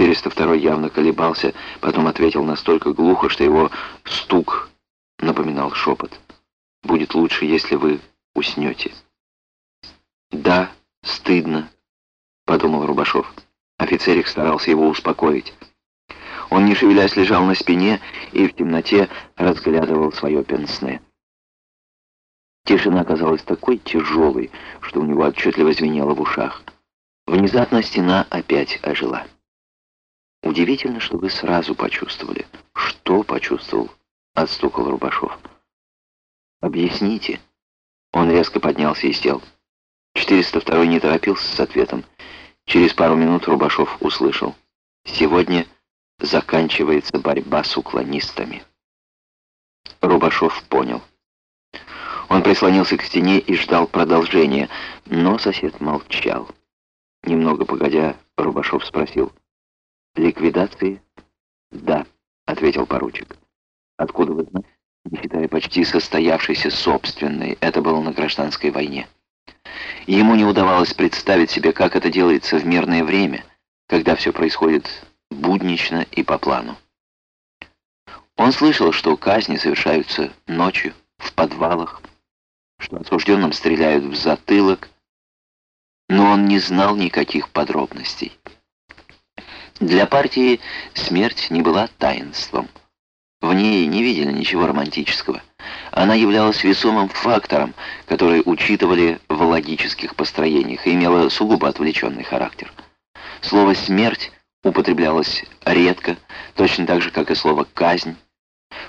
402 явно колебался, потом ответил настолько глухо, что его стук напоминал шепот. «Будет лучше, если вы уснете». «Да, стыдно», — подумал Рубашов. Офицерик старался его успокоить. Он, не шевелясь, лежал на спине и в темноте разглядывал свое пенсне. Тишина казалась такой тяжелой, что у него отчетливо звенело в ушах. Внезапно стена опять ожила. Удивительно, что вы сразу почувствовали. Что почувствовал? Отстукал Рубашов. Объясните. Он резко поднялся и сел. 402 не торопился с ответом. Через пару минут Рубашов услышал. Сегодня заканчивается борьба с уклонистами. Рубашов понял. Он прислонился к стене и ждал продолжения, но сосед молчал. Немного погодя, Рубашов спросил. «Ликвидации?» «Да», — ответил поручик. «Откуда вы знаете?» «Не считая почти состоявшейся собственной, это было на гражданской войне». Ему не удавалось представить себе, как это делается в мирное время, когда все происходит буднично и по плану. Он слышал, что казни совершаются ночью, в подвалах, что осужденным стреляют в затылок, но он не знал никаких подробностей. Для партии смерть не была таинством. В ней не видели ничего романтического. Она являлась весомым фактором, который учитывали в логических построениях и имела сугубо отвлеченный характер. Слово «смерть» употреблялось редко, точно так же, как и слово «казнь».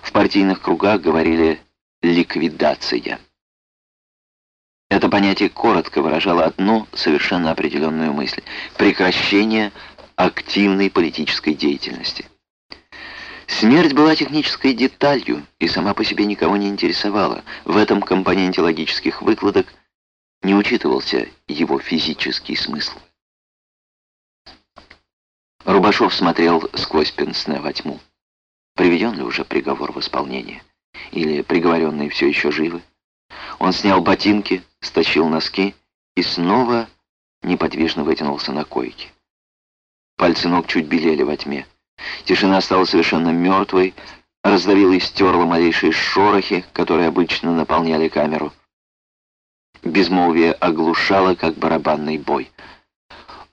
В партийных кругах говорили «ликвидация». Это понятие коротко выражало одну совершенно определенную мысль – прекращение активной политической деятельности. Смерть была технической деталью и сама по себе никого не интересовала. В этом компоненте логических выкладок не учитывался его физический смысл. Рубашов смотрел сквозь пенсне во тьму. Приведен ли уже приговор в исполнение? Или приговоренные все еще живы? Он снял ботинки, стащил носки и снова неподвижно вытянулся на койке. Пальцы ног чуть белели во тьме. Тишина стала совершенно мертвой, раздавила и стерла малейшие шорохи, которые обычно наполняли камеру. Безмолвие оглушало, как барабанный бой.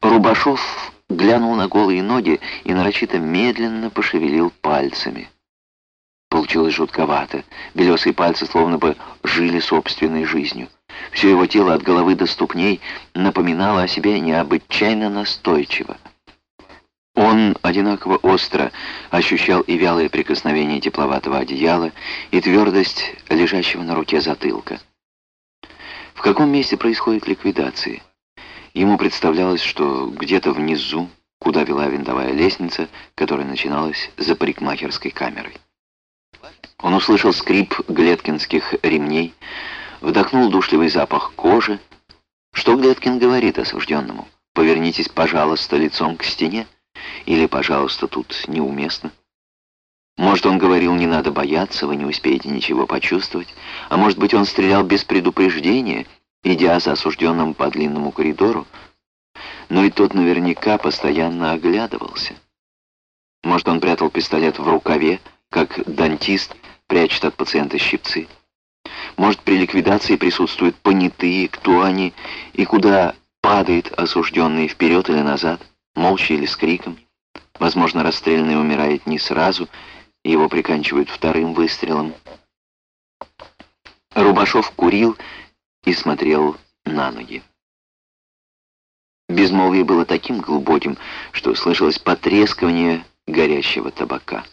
Рубашов глянул на голые ноги и нарочито медленно пошевелил пальцами. Получилось жутковато. Белесые пальцы словно бы жили собственной жизнью. Все его тело от головы до ступней напоминало о себе необычайно настойчиво. Он одинаково остро ощущал и вялое прикосновение тепловатого одеяла, и твердость лежащего на руке затылка. В каком месте происходит ликвидация? Ему представлялось, что где-то внизу, куда вела винтовая лестница, которая начиналась за парикмахерской камерой. Он услышал скрип глеткинских ремней, вдохнул душливый запах кожи. Что Глеткин говорит осужденному? «Повернитесь, пожалуйста, лицом к стене» или «пожалуйста, тут неуместно». Может, он говорил, не надо бояться, вы не успеете ничего почувствовать, а может быть, он стрелял без предупреждения, идя за осужденным по длинному коридору, но и тот наверняка постоянно оглядывался. Может, он прятал пистолет в рукаве, как дантист прячет от пациента щипцы. Может, при ликвидации присутствуют понятые, кто они и куда падает осужденный вперед или назад, молча или с криком. Возможно, расстрелянный умирает не сразу, и его приканчивают вторым выстрелом. Рубашов курил и смотрел на ноги. Безмолвие было таким глубоким, что слышалось потрескивание горящего табака.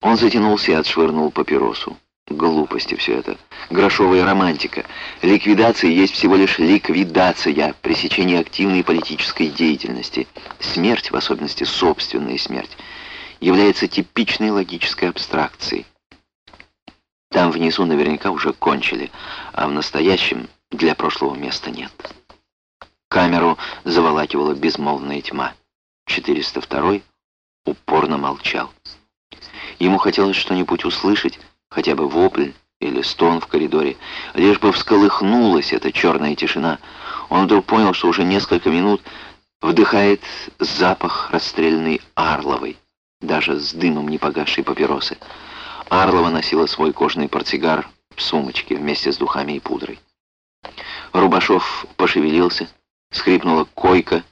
Он затянулся и отшвырнул папиросу. Глупости все это. Грошовая романтика. Ликвидация есть всего лишь ликвидация, пресечение активной политической деятельности. Смерть, в особенности собственная смерть, является типичной логической абстракцией. Там внизу наверняка уже кончили, а в настоящем для прошлого места нет. Камеру заволакивала безмолвная тьма. 402 упорно молчал. Ему хотелось что-нибудь услышать, хотя бы вопль или стон в коридоре, лишь бы всколыхнулась эта черная тишина. Он вдруг понял, что уже несколько минут Вдыхает запах расстрельной Арловой, даже с дымом непогасшей папиросы. Арлова носила свой кожаный портсигар в сумочке вместе с духами и пудрой. Рубашов пошевелился, скрипнула койка,